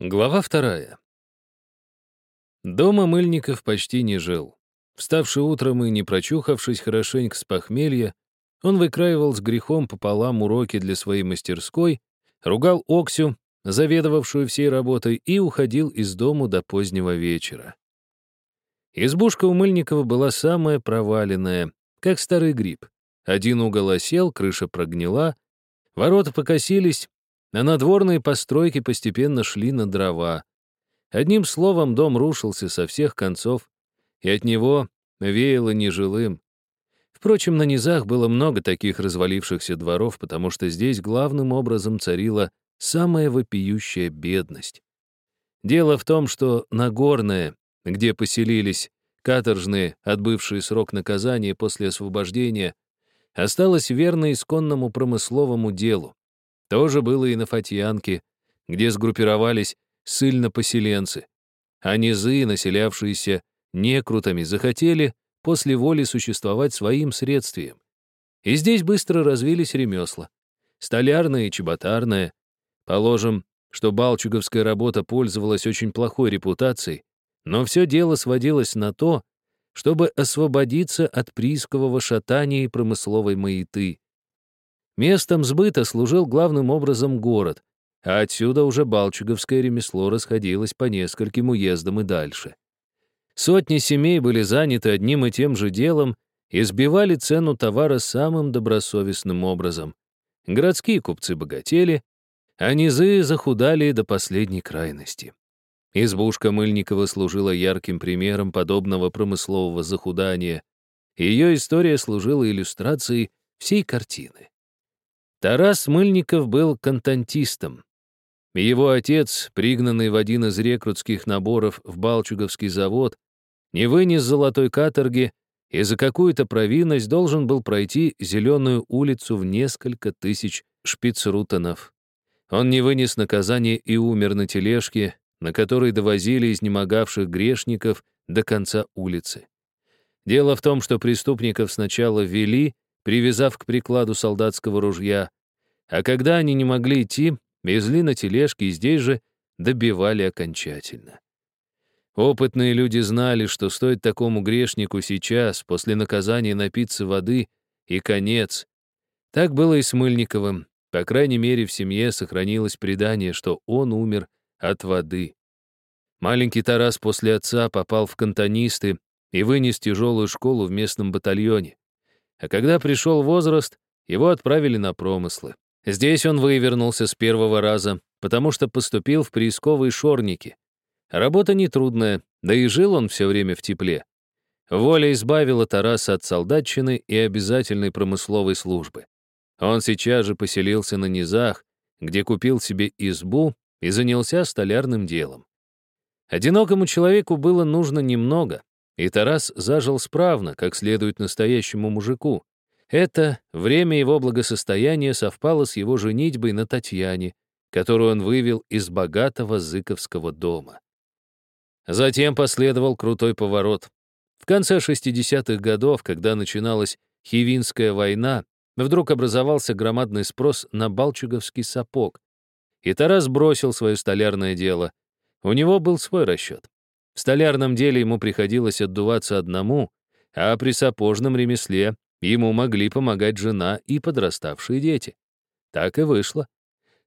Глава вторая. Дома Мыльников почти не жил. Вставший утром и не прочухавшись хорошенько с похмелья, он выкраивал с грехом пополам уроки для своей мастерской, ругал Оксю, заведовавшую всей работой, и уходил из дому до позднего вечера. Избушка у Мыльникова была самая проваленная, как старый гриб. Один угол осел, крыша прогнила, ворота покосились, а надворные постройки постепенно шли на дрова. Одним словом, дом рушился со всех концов, и от него веяло нежилым. Впрочем, на низах было много таких развалившихся дворов, потому что здесь главным образом царила самая вопиющая бедность. Дело в том, что Нагорное, где поселились каторжные, отбывшие срок наказания после освобождения, осталось верно исконному промысловому делу. То же было и на Фатьянке, где сгруппировались ссыльно-поселенцы, а низы, населявшиеся некрутами, захотели после воли существовать своим средствием. И здесь быстро развились ремесла. Столярное и чеботарное. Положим, что балчуговская работа пользовалась очень плохой репутацией, но все дело сводилось на то, чтобы освободиться от приискового шатания и промысловой маяты. Местом сбыта служил главным образом город, а отсюда уже балчуговское ремесло расходилось по нескольким уездам и дальше. Сотни семей были заняты одним и тем же делом и сбивали цену товара самым добросовестным образом. Городские купцы богатели, а низы захудали до последней крайности. Избушка Мыльникова служила ярким примером подобного промыслового захудания. Ее история служила иллюстрацией всей картины. Тарас Мыльников был кантантистом. Его отец, пригнанный в один из рекрутских наборов в Балчуговский завод, не вынес золотой каторги и за какую-то провинность должен был пройти зеленую улицу в несколько тысяч шпицрутонов. Он не вынес наказания и умер на тележке, на которой довозили изнемогавших грешников до конца улицы. Дело в том, что преступников сначала ввели, привязав к прикладу солдатского ружья, а когда они не могли идти, везли на тележке и здесь же добивали окончательно. Опытные люди знали, что стоит такому грешнику сейчас, после наказания, напиться воды, и конец. Так было и с Мыльниковым. По крайней мере, в семье сохранилось предание, что он умер от воды. Маленький Тарас после отца попал в кантонисты и вынес тяжелую школу в местном батальоне. А когда пришел возраст, его отправили на промыслы. Здесь он вывернулся с первого раза, потому что поступил в приисковые шорники. Работа нетрудная, да и жил он все время в тепле. Воля избавила Тараса от солдатчины и обязательной промысловой службы. Он сейчас же поселился на низах, где купил себе избу и занялся столярным делом. Одинокому человеку было нужно немного, и Тарас зажил справно, как следует настоящему мужику. Это время его благосостояния совпало с его женитьбой на Татьяне, которую он вывел из богатого зыковского дома. Затем последовал крутой поворот. В конце 60-х годов, когда начиналась Хивинская война, вдруг образовался громадный спрос на балчуговский сапог. И Тарас бросил свое столярное дело. У него был свой расчет. В столярном деле ему приходилось отдуваться одному, а при сапожном ремесле Ему могли помогать жена и подраставшие дети. Так и вышло.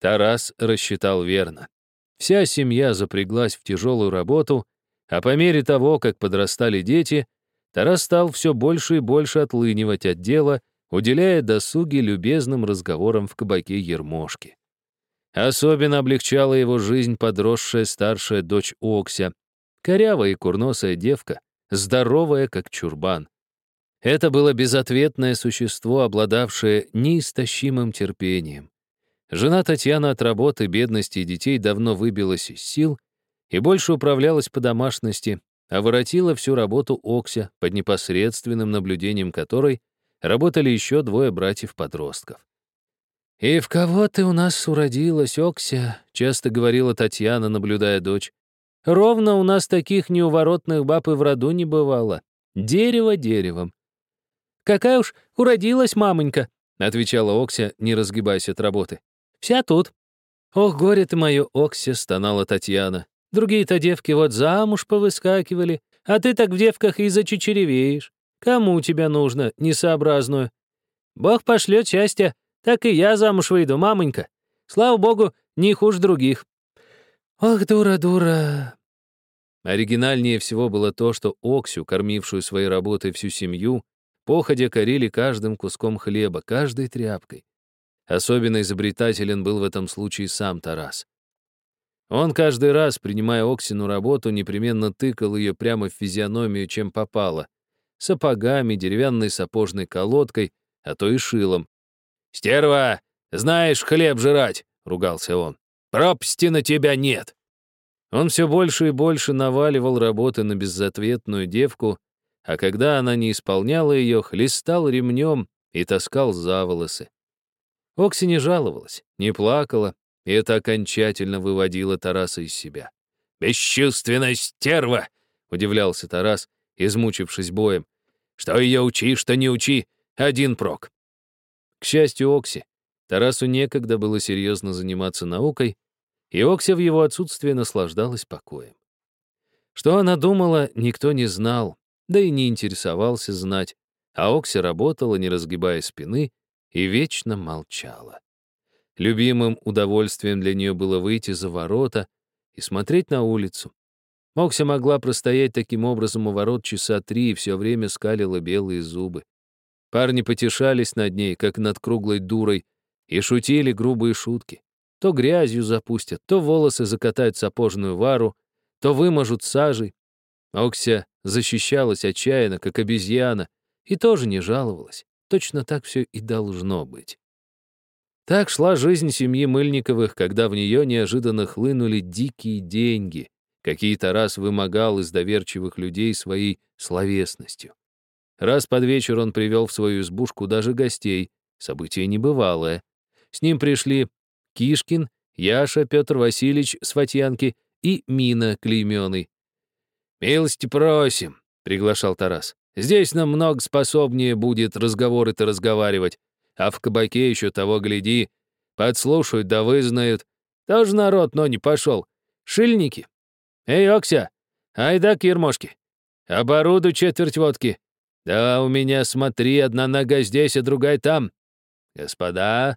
Тарас рассчитал верно. Вся семья запряглась в тяжелую работу, а по мере того, как подрастали дети, Тарас стал все больше и больше отлынивать от дела, уделяя досуге любезным разговорам в кабаке Ермошки. Особенно облегчала его жизнь подросшая старшая дочь Окся, корявая и курносая девка, здоровая, как чурбан. Это было безответное существо, обладавшее неистощимым терпением. Жена Татьяна от работы, бедности и детей давно выбилась из сил и больше управлялась по домашности, а воротила всю работу Окся, под непосредственным наблюдением которой работали еще двое братьев-подростков. «И в кого ты у нас уродилась, Окся?» — часто говорила Татьяна, наблюдая дочь. «Ровно у нас таких неуворотных баб и в роду не бывало. Дерево деревом. «Какая уж уродилась мамонька», — отвечала Окся, не разгибаясь от работы. «Вся тут». «Ох, горе ты мое, Окси!» — стонала Татьяна. «Другие-то девки вот замуж повыскакивали, а ты так в девках и зачечеревеешь. Кому тебя нужно, несообразную? Бог пошлет счастье, так и я замуж выйду, мамонька. Слава богу, не хуже других». «Ох, дура, дура!» Оригинальнее всего было то, что Оксю, кормившую своей работой всю семью, походя корили каждым куском хлеба, каждой тряпкой. Особенно изобретателен был в этом случае сам Тарас. Он каждый раз, принимая Оксину работу, непременно тыкал ее прямо в физиономию, чем попало. Сапогами, деревянной сапожной колодкой, а то и шилом. «Стерва, знаешь хлеб жрать!» — ругался он. «Пропасти на тебя нет!» Он все больше и больше наваливал работы на безответную девку, а когда она не исполняла ее, хлестал ремнем и таскал за волосы. Окси не жаловалась, не плакала, и это окончательно выводило Тараса из себя. «Бесчувственная стерва!» — удивлялся Тарас, измучившись боем. «Что ее учи, что не учи, один прок». К счастью Окси, Тарасу некогда было серьезно заниматься наукой, и Окся в его отсутствие наслаждалась покоем. Что она думала, никто не знал, да и не интересовался знать, а Окся работала, не разгибая спины, и вечно молчала. Любимым удовольствием для нее было выйти за ворота и смотреть на улицу. Окся могла простоять таким образом у ворот часа три и все время скалила белые зубы. Парни потешались над ней, как над круглой дурой, и шутили грубые шутки. То грязью запустят, то волосы закатают сапожную вару, то вымажут сажей. Окся защищалась отчаянно, как обезьяна, и тоже не жаловалась. Точно так все и должно быть. Так шла жизнь семьи Мыльниковых, когда в нее неожиданно хлынули дикие деньги, какие-то раз вымогал из доверчивых людей своей словесностью. Раз под вечер он привел в свою избушку даже гостей, событие небывалое. С ним пришли Кишкин, Яша, Петр Васильевич с Фатьянки и Мина Клейменый. «Милости просим», — приглашал Тарас. «Здесь нам много способнее будет разговоры-то разговаривать, а в кабаке еще того гляди, подслушают да вызнают. Тоже народ, но не пошел. Шильники. Эй, Окся, айда к ермошке. Оборуду четверть водки. Да у меня, смотри, одна нога здесь, а другая там. Господа,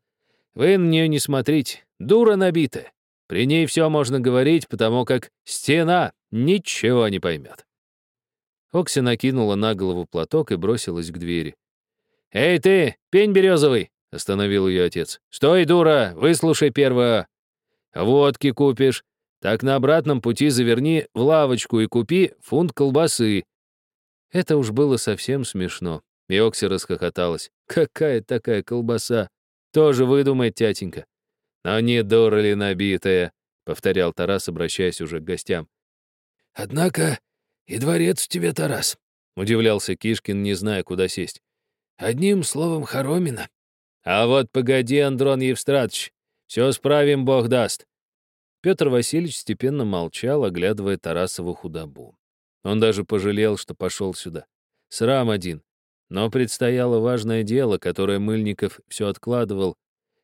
вы на нее не смотрите, дура набитая. При ней все можно говорить, потому как стена ничего не поймет. Окси накинула на голову платок и бросилась к двери. «Эй ты, пень березовый!» — остановил ее отец. «Стой, дура, выслушай первое. Водки купишь, так на обратном пути заверни в лавочку и купи фунт колбасы». Это уж было совсем смешно. И Окси расхохоталась. «Какая такая колбаса? Тоже выдумает тятенька. Но не дура ли набитая, повторял Тарас, обращаясь уже к гостям. Однако и дворец у тебя, Тарас, удивлялся Кишкин, не зная, куда сесть. Одним словом, хоромина. А вот погоди, Андрон Евстратович, все справим, Бог даст. Петр Васильевич степенно молчал, оглядывая Тарасову худобу. Он даже пожалел, что пошел сюда. Срам один. Но предстояло важное дело, которое Мыльников все откладывал.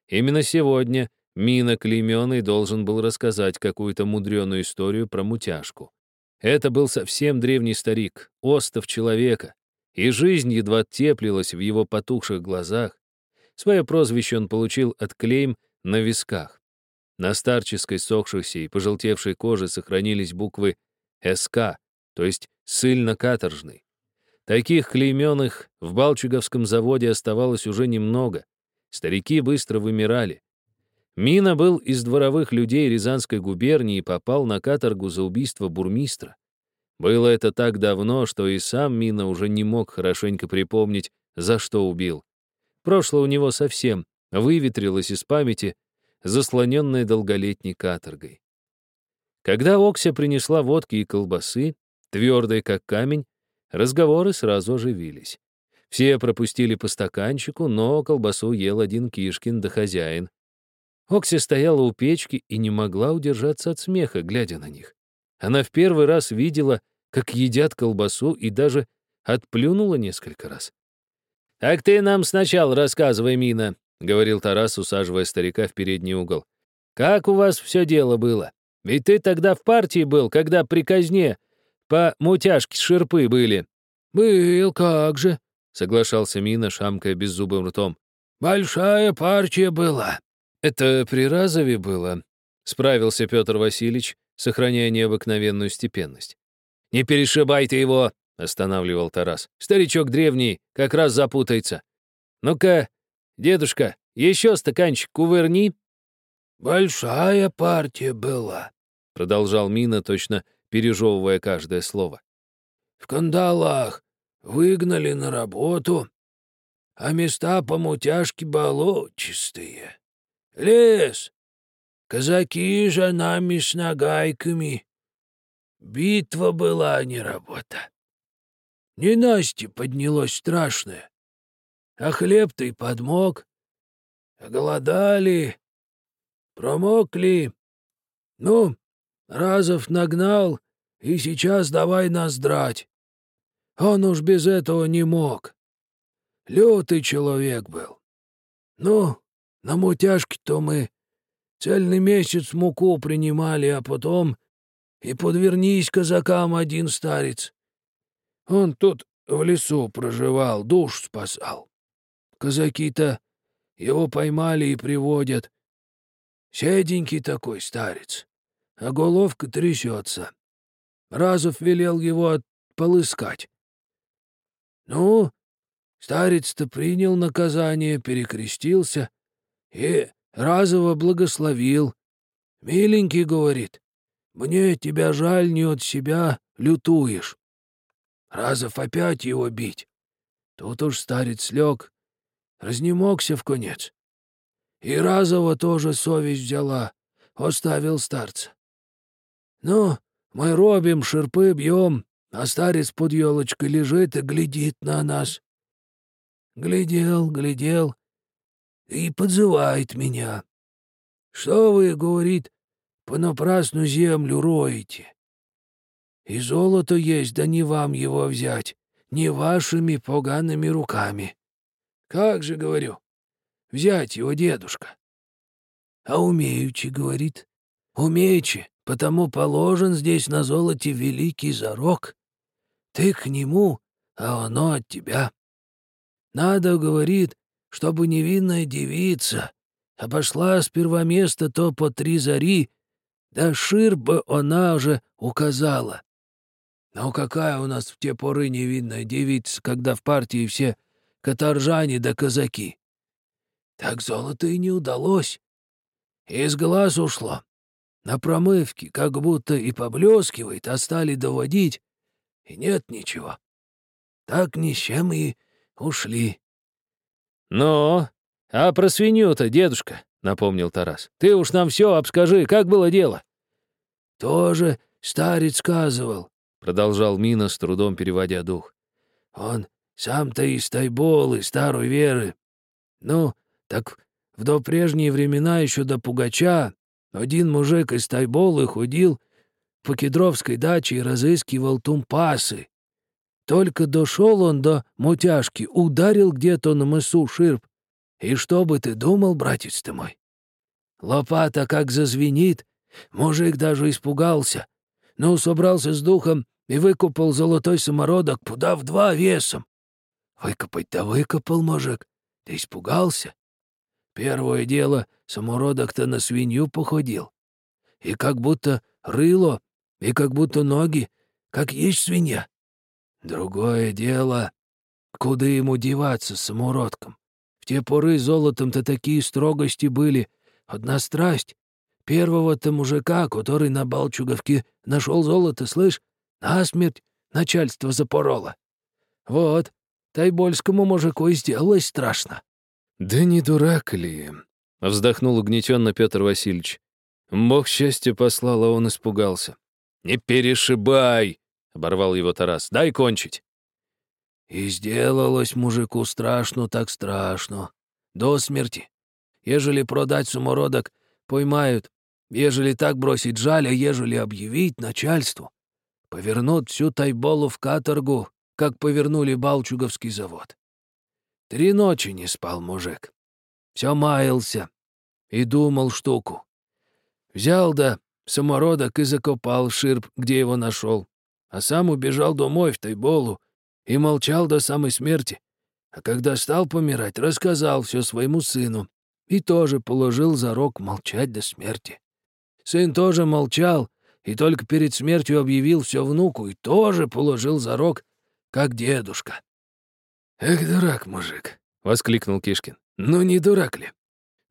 Именно сегодня Мина Клейменный должен был рассказать какую-то мудреную историю про мутяжку. Это был совсем древний старик, остов человека, и жизнь едва теплилась в его потухших глазах. Свое прозвище он получил от клейм на висках. На старческой сохшейся и пожелтевшей коже сохранились буквы «СК», то есть «сыльно-каторжный». Таких клейменных в Балчуговском заводе оставалось уже немного. Старики быстро вымирали. Мина был из дворовых людей Рязанской губернии и попал на каторгу за убийство бурмистра. Было это так давно, что и сам Мина уже не мог хорошенько припомнить, за что убил. Прошлое у него совсем выветрилось из памяти, заслоненное долголетней каторгой. Когда Окся принесла водки и колбасы, твердой как камень, Разговоры сразу оживились. Все пропустили по стаканчику, но колбасу ел один Кишкин да хозяин. Окси стояла у печки и не могла удержаться от смеха, глядя на них. Она в первый раз видела, как едят колбасу, и даже отплюнула несколько раз. «Так ты нам сначала рассказывай, Мина», — говорил Тарас, усаживая старика в передний угол. как у вас все дело было? Ведь ты тогда в партии был, когда при казне по мутяшке ширпы были». «Был, как же», — соглашался Мина, шамкая беззубым ртом. «Большая партия была». «Это при Разове было», — справился Петр Васильевич, сохраняя необыкновенную степенность. «Не перешибай ты его!» — останавливал Тарас. «Старичок древний, как раз запутается. Ну-ка, дедушка, еще стаканчик кувырни». «Большая партия была», — продолжал Мина, точно пережевывая каждое слово. «В кандалах выгнали на работу, а места по мутяжке болотистые. Лес, казаки же нами с нагайками. Битва была, а не работа. Ненастье поднялось страшное, а хлеб-то и подмог. Голодали, промокли. Ну, Разов нагнал, и сейчас давай нас драть. Он уж без этого не мог. Лютый человек был. Ну, на мутяжке-то мы цельный месяц муку принимали, а потом и подвернись казакам один старец. Он тут в лесу проживал, душ спасал. Казаки-то его поймали и приводят. Седенький такой старец, а головка трясется. Разов велел его полыскать. Ну, старец-то принял наказание, перекрестился и разово благословил. «Миленький, — говорит, — мне тебя жаль, не от себя лютуешь. Разов опять его бить. Тут уж старец лег, разнемогся в конец. И разово тоже совесть взяла, оставил старца. Ну, мы робим, шерпы бьем, а старец под елочкой лежит и глядит на нас. Глядел, глядел и подзывает меня. Что вы, говорит, понапрасну землю роете? И золото есть, да не вам его взять, не вашими погаными руками. Как же, говорю, взять его, дедушка? А умеючи, говорит, умеючи, потому положен здесь на золоте великий зарок. Ты к нему, а оно от тебя. Надо, говорит, чтобы невинная девица обошла сперва место то по три зари, да шир бы она уже указала. Но какая у нас в те поры невинная девица, когда в партии все каторжане да казаки? Так золото и не удалось. Из глаз ушло. На промывке как будто и поблескивает, а стали доводить, и нет ничего. Так ни с чем и ушли. «Ну, а про свинью-то, дедушка?» — напомнил Тарас. «Ты уж нам все обскажи, как было дело?» «Тоже старец сказывал», — продолжал Мина, с трудом переводя дух. «Он сам-то из Тайболы, старой веры. Ну, так в допрежние времена еще до Пугача один мужик из Тайболы ходил по Кедровской даче и разыскивал тумпасы. Только дошел он до мутяжки, ударил где-то на мысу ширп. И что бы ты думал, братец ты мой? Лопата как зазвенит, мужик даже испугался, но собрался с духом и выкопал золотой самородок пуда в два весом. Выкопать-то выкопал мужик, ты испугался? Первое дело, самородок-то на свинью походил. И как будто рыло, и как будто ноги, как есть свинья. Другое дело, куда ему деваться с самородком? В те поры золотом-то такие строгости были. Одна страсть. Первого-то мужика, который на Балчуговке нашел золото, слышь, насмерть начальство запороло. Вот, тайбольскому мужику и сделалось страшно. «Да не дурак ли?» — вздохнул угнетенно Петр Васильевич. Бог счастья послал, а он испугался. «Не перешибай!» — оборвал его Тарас. «Дай кончить». «И сделалось мужику страшно так страшно. До смерти. Ежели продать сумородок, поймают. Ежели так бросить жаль, а ежели объявить начальству. Повернут всю Тайболу в каторгу, как повернули Балчуговский завод. Три ночи не спал мужик. Все маялся и думал штуку. Взял да самородок и закопал в ширп, где его нашел. А сам убежал домой в Тайболу и молчал до самой смерти. А когда стал помирать, рассказал все своему сыну и тоже положил за рог молчать до смерти. Сын тоже молчал и только перед смертью объявил все внуку и тоже положил за рог, как дедушка. «Эх, дурак, мужик!» — воскликнул Кишкин. «Ну не дурак ли?»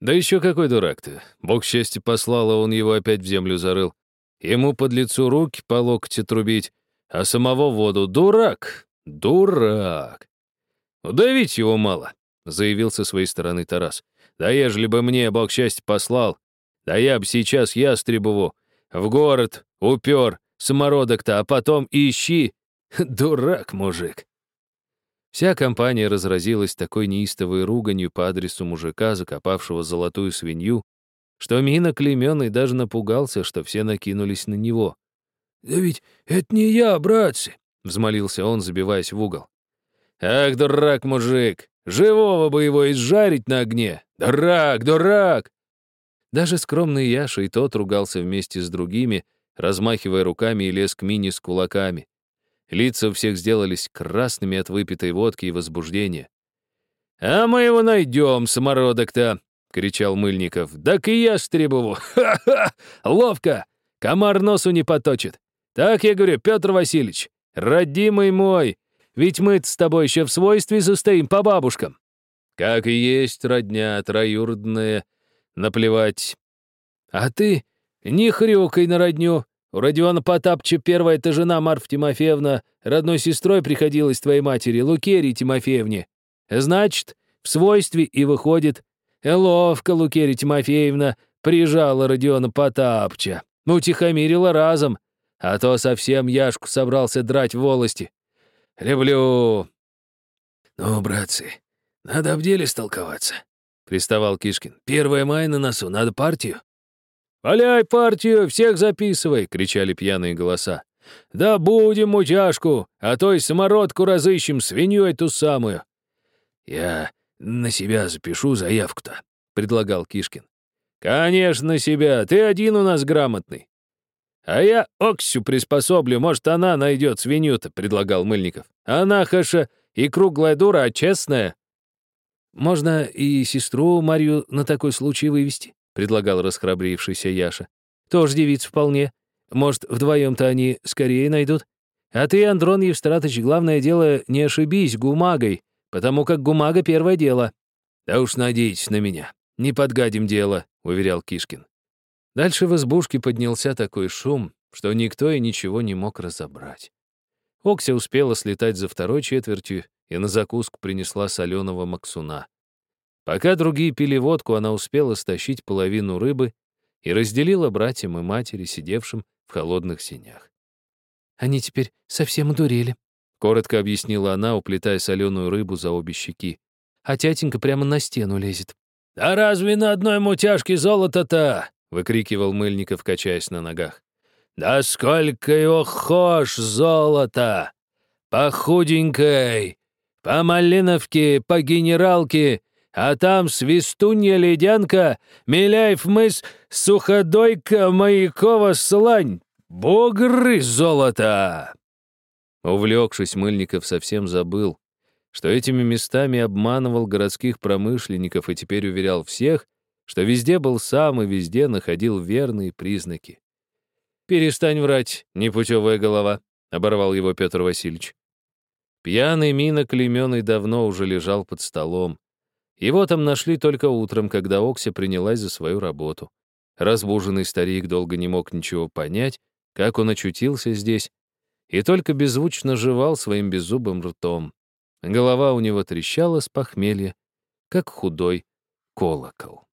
Да еще какой дурак ты. Бог счастья послал, а он его опять в землю зарыл. Ему под лицу руки по локте трубить, а самого воду. Дурак! Дурак! Удавить его мало, заявил со своей стороны Тарас. Да ежели бы мне Бог счастья послал, да я б сейчас ястребову в город упер самородок-то, а потом ищи. Дурак, мужик. Вся компания разразилась такой неистовой руганью по адресу мужика, закопавшего золотую свинью, что Мина Клеменный даже напугался, что все накинулись на него. «Да ведь это не я, братцы!» — взмолился он, забиваясь в угол. «Ах, дурак, мужик! Живого бы его изжарить на огне! Дурак, дурак!» Даже скромный Яша и тот ругался вместе с другими, размахивая руками и лез к Мине с кулаками. Лица у всех сделались красными от выпитой водки и возбуждения. «А мы его найдем, самородок-то!» — кричал Мыльников. «Так и я Стребову! Ха-ха! Ловко! Комар носу не поточит! Так я говорю, Петр Васильевич, родимый мой, ведь мы с тобой еще в свойстве состоим по бабушкам!» «Как и есть родня троюродная, наплевать!» «А ты не хрюкай на родню!» У Родиона Потапча первая эта жена Марфа Тимофеевна родной сестрой приходилась твоей матери, Лукерии Тимофеевне. Значит, в свойстве и выходит. Ловко Лукерия Тимофеевна прижала Родиона Потапча. Утихомирила разом, а то совсем Яшку собрался драть в волости. Люблю. Ну, братцы, надо в деле столковаться, — приставал Кишкин. Первое мая на носу, надо партию. «Валяй партию, всех записывай!» — кричали пьяные голоса. «Да будем мутяшку, а то и самородку разыщем, свинью эту самую!» «Я на себя запишу заявку-то», — предлагал Кишкин. «Конечно, на себя, ты один у нас грамотный». «А я Оксю приспособлю, может, она найдет свинью-то», — предлагал Мыльников. «Она, хаша, и круглая дура, а честная». «Можно и сестру Марью на такой случай вывести», — предлагал расхрабрившийся Яша. «Тоже девица вполне. Может, вдвоем-то они скорее найдут? А ты, Андрон Евстратович, главное дело, не ошибись гумагой, потому как гумага — первое дело». «Да уж надейтесь на меня. Не подгадим дело», — уверял Кишкин. Дальше в избушке поднялся такой шум, что никто и ничего не мог разобрать. Окся успела слетать за второй четвертью и на закуску принесла соленого максуна. Пока другие пили водку, она успела стащить половину рыбы и разделила братьям и матери, сидевшим в холодных синях. «Они теперь совсем удурели», — коротко объяснила она, уплетая соленую рыбу за обе щеки. «А тятенька прямо на стену лезет». «Да разве на одной мутяжке золото-то?» — выкрикивал Мыльников, качаясь на ногах. «Да сколько его хошь золота! По худенькой, по малиновке, по генералке а там Свистунья-Ледянка, Миляев мыс, Суходойка, Маякова слань, Бугры золота!» Увлекшись, Мыльников совсем забыл, что этими местами обманывал городских промышленников и теперь уверял всех, что везде был сам и везде находил верные признаки. «Перестань врать, непутевая голова», — оборвал его Петр Васильевич. Пьяный мина клеменный давно уже лежал под столом. Его там нашли только утром, когда Окся принялась за свою работу. Разбуженный старик долго не мог ничего понять, как он очутился здесь, и только беззвучно жевал своим беззубым ртом. Голова у него трещала с похмелья, как худой колокол.